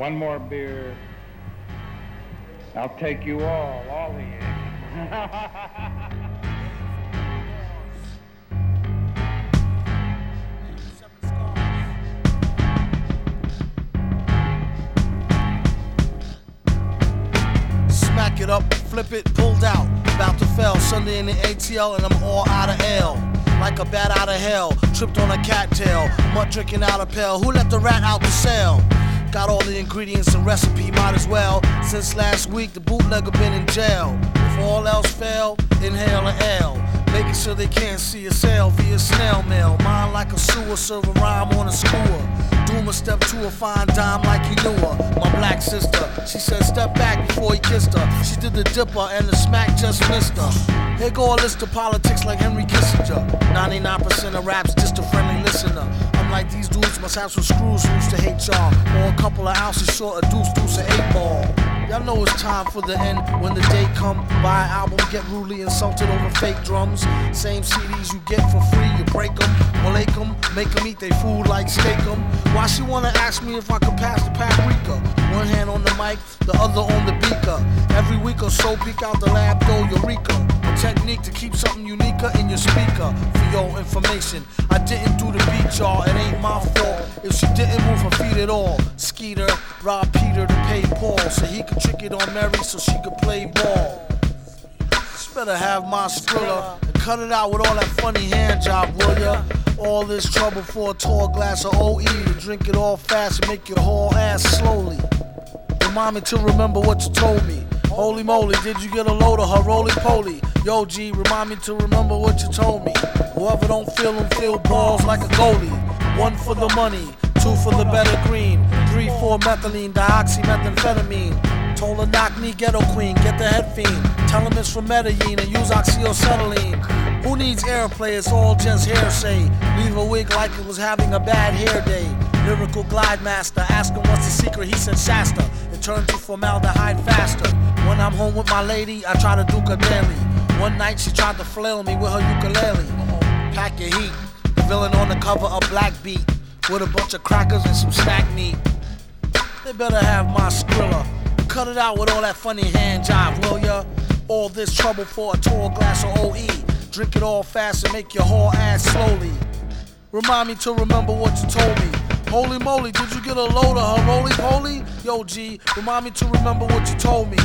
One more beer. I'll take you all, all of you. Smack it up, flip it, pulled out. About to fail, Sunday in the ATL, and I'm all out of L. Like a bat out of hell, tripped on a cattail. Mud drinking out a pail. Who let the rat out the cell? Got all the ingredients and recipe, might as well. Since last week, the bootlegger been in jail. If all else fail, inhale an L. Making sure they can't see a sale via snail mail. Mine like a sewer, serve a rhyme on a skewer. A step to a fine dime like he knew her. My black sister, she said step back before he kissed her. She did the dipper and the smack just missed her. Here go a list of politics like Henry Kissinger. 99% of raps just a friendly listener. Dudes must have some screws used to hate y'all. Or a couple of ounces short of deuce deuce and eight ball. Y'all know it's time for the end when the day come. Buy an album, get rudely insulted over fake drums. Same CDs you get for free, you break them, make them eat they food like steak them. Why she wanna ask me if I could pass the paprika? One hand on the mic, the other on the beaker. Every week or so, peek out the lab go Eureka. A technique to keep something unique in your speaker. For your information, I didn't do the beat, y'all. It ain't my fault if she didn't move her feet at all. Skeeter robbed Peter to pay Paul so he could trick it on Mary so she could play ball. Just better have my skrilla and cut it out with all that funny hand job, will ya? All this trouble for a tall glass of OE to drink it all fast and make your whole ass slowly. Remind me to remember what you told me. Holy moly, did you get a load of her roly poly? Yo, G, remind me to remember what you told me. Whoever don't feel them feel balls like a goalie. One for the money, two for the better green, three for methylene, dioxymethamphetamine. Told her knock me ghetto queen, get the head fiend. Tell him it's from Medellin and use oxyacetylene. Who needs airplay? It's all just hearsay. Leave a wig like it was having a bad hair day. Lyrical glide master, ask him what's the secret. He said Shasta. It turned to formaldehyde faster. When I'm home with my lady, I try to do her daily. One night she tried to flail me with her ukulele. Pack your heat. The villain on the cover of Black Beat with a bunch of crackers and some snack meat. They better have my skrilla. Cut it out with all that funny hand jive, will ya? All this trouble for a tall glass of OE. Drink it all fast and make your whole ass slowly. Remind me to remember what you told me. Holy moly, did you get a load of her roly poly? Yo, G, remind me to remember what you told me.